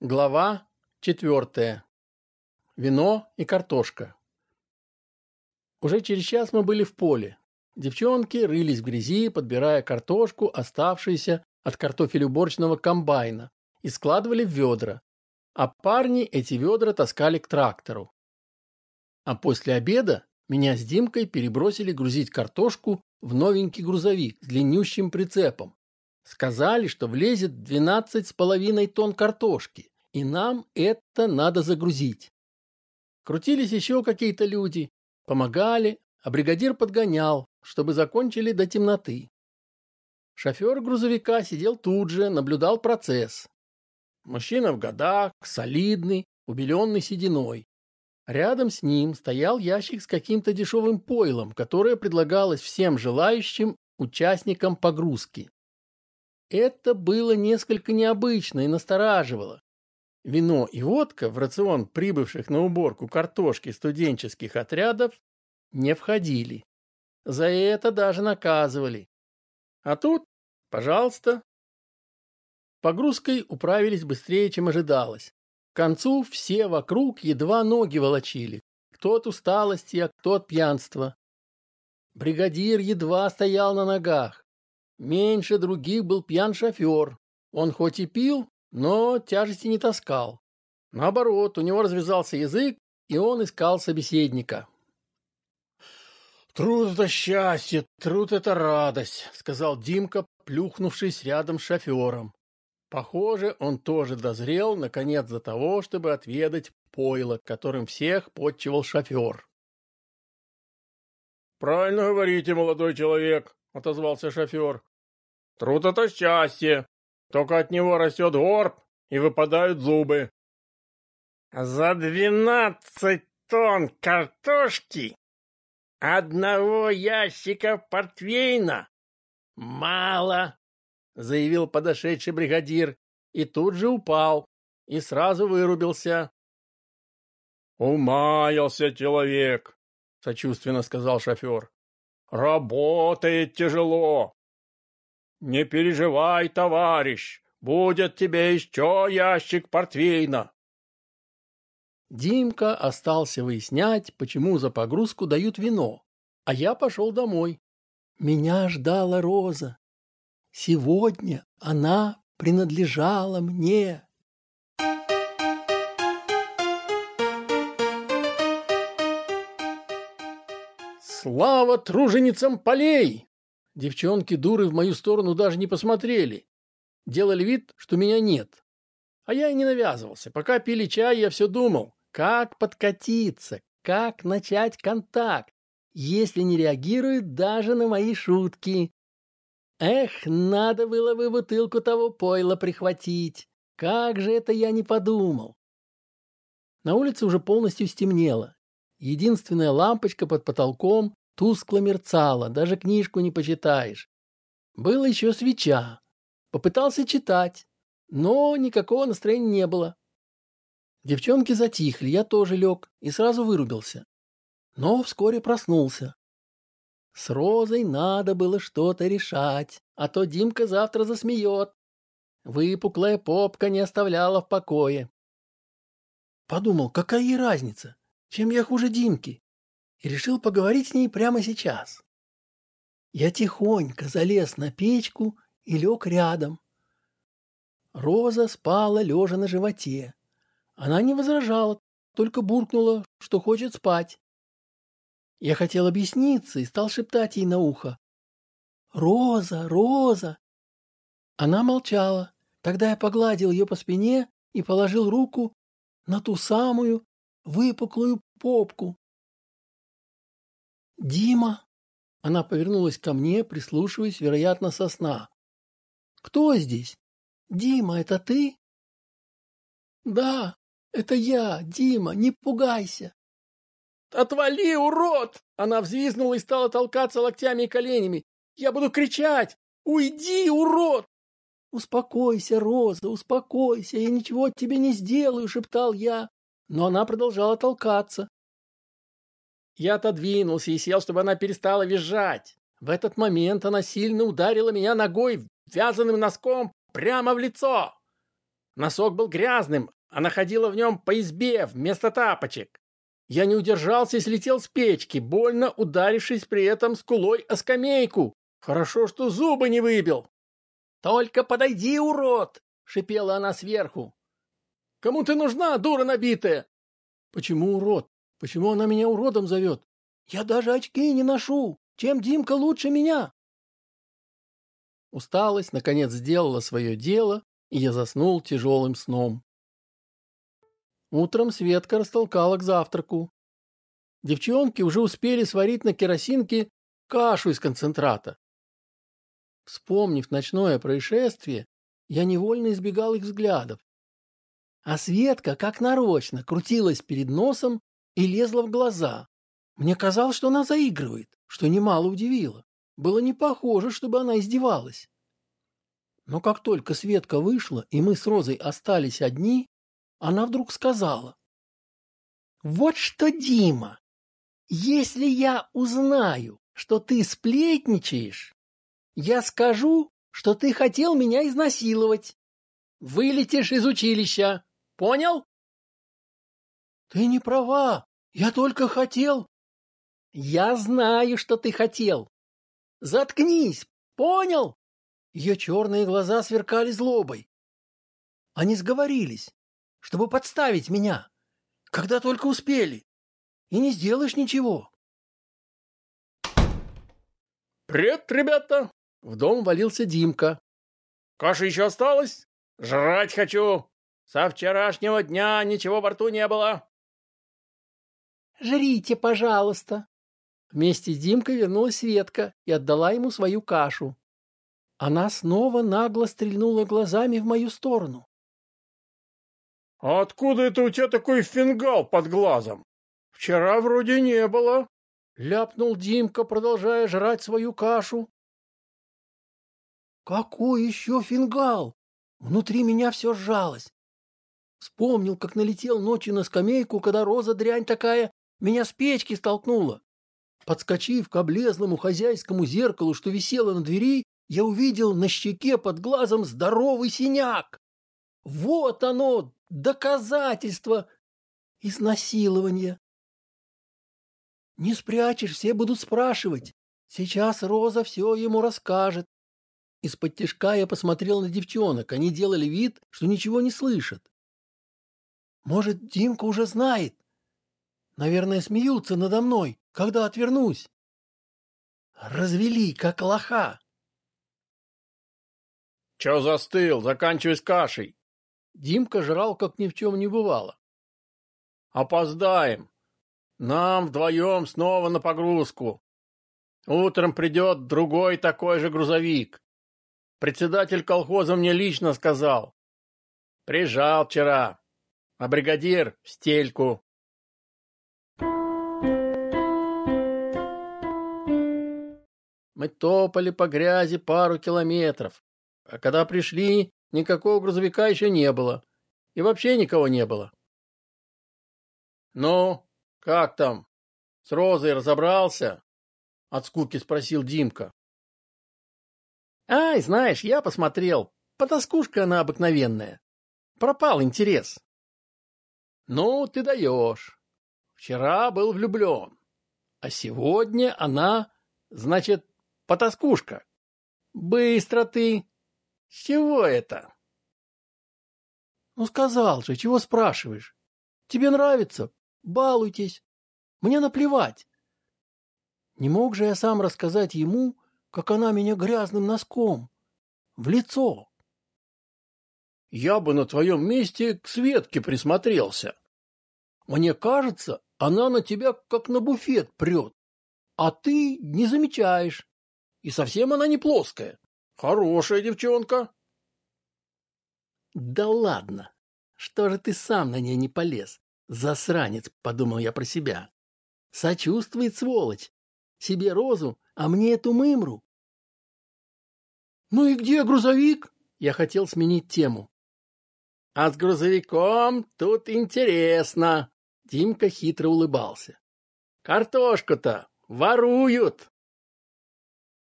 Глава четвертая. Вино и картошка. Уже через час мы были в поле. Девчонки рылись в грязи, подбирая картошку, оставшуюся от картофелеуборочного комбайна, и складывали в ведра. А парни эти ведра таскали к трактору. А после обеда меня с Димкой перебросили грузить картошку в новенький грузовик с длиннющим прицепом. Сказали, что влезет двенадцать с половиной тонн картошки, и нам это надо загрузить. Крутились еще какие-то люди, помогали, а бригадир подгонял, чтобы закончили до темноты. Шофер грузовика сидел тут же, наблюдал процесс. Мужчина в годах, солидный, убеленный сединой. Рядом с ним стоял ящик с каким-то дешевым пойлом, которое предлагалось всем желающим участникам погрузки. Это было несколько необычно и настораживало. Вино и водка в рацион прибывших на уборку картошки студенческих отрядов не входили. За это даже наказывали. А тут, пожалуйста. Погрузкой управились быстрее, чем ожидалось. К концу все вокруг едва ноги волочили. Кто от усталости, а кто от пьянства. Бригадир едва стоял на ногах. Меньше других был пьян шофер. Он хоть и пил, но тяжести не таскал. Наоборот, у него развязался язык, и он искал собеседника. «Труд — это счастье, труд — это радость», — сказал Димка, плюхнувшись рядом с шофером. Похоже, он тоже дозрел, наконец, до того, чтобы отведать пойло, которым всех подчивал шофер. «Правильно говорите, молодой человек», — отозвался шофер. Труд — это счастье. Только от него растет горб и выпадают зубы. За двенадцать тонн картошки одного ящика портвейна мало, заявил подошедший бригадир и тут же упал и сразу вырубился. Умаялся человек, сочувственно сказал шофер. Работает тяжело, «Не переживай, товарищ, будет тебе еще ящик портвейна». Димка остался выяснять, почему за погрузку дают вино, а я пошел домой. Меня ждала Роза. Сегодня она принадлежала мне. Слава труженицам полей! Девчонки-дуры в мою сторону даже не посмотрели. Делали вид, что меня нет. А я и не навязывался. Пока пили чай, я все думал, как подкатиться, как начать контакт, если не реагируют даже на мои шутки. Эх, надо было бы бутылку того пойла прихватить. Как же это я не подумал. На улице уже полностью стемнело. Единственная лампочка под потолком тускло мерцала, даже книжку не почитаешь. Была еще свеча. Попытался читать, но никакого настроения не было. Девчонки затихли, я тоже лег и сразу вырубился. Но вскоре проснулся. С Розой надо было что-то решать, а то Димка завтра засмеет. Выпуклая попка не оставляла в покое. Подумал, какая ей разница, чем я хуже Димки и решил поговорить с ней прямо сейчас. Я тихонько залез на печку и лег рядом. Роза спала лежа на животе. Она не возражала, только буркнула, что хочет спать. Я хотел объясниться и стал шептать ей на ухо. «Роза, Роза!» Она молчала. Тогда я погладил ее по спине и положил руку на ту самую выпуклую попку, «Дима!» Она повернулась ко мне, прислушиваясь, вероятно, со сна. «Кто здесь? Дима, это ты?» «Да, это я, Дима, не пугайся!» «Отвали, урод!» Она взвизгнула и стала толкаться локтями и коленями. «Я буду кричать! Уйди, урод!» «Успокойся, Роза, успокойся, я ничего тебе не сделаю», — шептал я. Но она продолжала толкаться. Я отодвинулся и сел, чтобы она перестала визжать. В этот момент она сильно ударила меня ногой, вязаным носком, прямо в лицо. Носок был грязным, она ходила в нем по избе вместо тапочек. Я не удержался и слетел с печки, больно ударившись при этом скулой о скамейку. Хорошо, что зубы не выбил. «Только подойди, урод!» — шипела она сверху. «Кому ты нужна, дура набитая?» «Почему урод? Почему она меня уродом зовет? Я даже очки не ношу. Чем Димка лучше меня?» Усталость, наконец, сделала свое дело, и я заснул тяжелым сном. Утром Светка растолкала к завтраку. Девчонки уже успели сварить на керосинке кашу из концентрата. Вспомнив ночное происшествие, я невольно избегал их взглядов. А Светка, как нарочно, крутилась перед носом и лезла в глаза. Мне казалось, что она заигрывает, что немало удивило. Было не похоже, чтобы она издевалась. Но как только Светка вышла, и мы с Розой остались одни, она вдруг сказала. «Вот что, Дима, если я узнаю, что ты сплетничаешь, я скажу, что ты хотел меня изнасиловать. Вылетишь из училища. Понял?» «Ты не права. Я только хотел...» «Я знаю, что ты хотел. Заткнись. Понял?» Ее черные глаза сверкали злобой. Они сговорились чтобы подставить меня, когда только успели. И не сделаешь ничего. «Привет, ребята!» В дом валился Димка. «Каша еще осталась? Жрать хочу! Со вчерашнего дня ничего во рту не было!» «Жрите, пожалуйста!» Вместе с Димкой вернулась Светка и отдала ему свою кашу. Она снова нагло стрельнула глазами в мою сторону. А откуда это у тебя такой фингал под глазом? Вчера вроде не было. Ляпнул Димка, продолжая жрать свою кашу. Какой еще фингал? Внутри меня все сжалось. Вспомнил, как налетел ночью на скамейку, когда роза дрянь такая меня с печки столкнула. Подскочив к облезлому хозяйскому зеркалу, что висело на двери, я увидел на щеке под глазом здоровый синяк. Вот оно, доказательство изнасилования. Не спрячешь, все будут спрашивать. Сейчас Роза все ему расскажет. Из-под тяжка я посмотрел на девчонок. Они делали вид, что ничего не слышат. Может, Димка уже знает. Наверное, смеются надо мной, когда отвернусь. Развели, как лоха. Че застыл? Заканчивай с кашей. Димка жрал, как ни в чем не бывало. «Опоздаем. Нам вдвоем снова на погрузку. Утром придет другой такой же грузовик. Председатель колхоза мне лично сказал. Прижал вчера, а бригадир в стельку. Мы топали по грязи пару километров, а когда пришли, Никакого грузовика еще не было. И вообще никого не было. «Ну, как там? С Розой разобрался?» От скуки спросил Димка. «Ай, знаешь, я посмотрел. Потаскушка она обыкновенная. Пропал интерес». «Ну, ты даешь. Вчера был влюблен. А сегодня она, значит, потаскушка. Быстро ты. С чего это? Ну, сказал же, чего спрашиваешь? Тебе нравится? Балуйтесь. Мне наплевать. Не мог же я сам рассказать ему, как она меня грязным носком. В лицо. Я бы на твоем месте к Светке присмотрелся. Мне кажется, она на тебя как на буфет прет, а ты не замечаешь. И совсем она не плоская. Хорошая девчонка. Да ладно. Что же ты сам на ней не полез? Засранец, подумал я про себя. Сочувствует сволочь. Себе розу, а мне эту мымру. Ну и где грузовик? Я хотел сменить тему. А с грузовиком тут интересно. Димка хитро улыбался. Картошку-то воруют.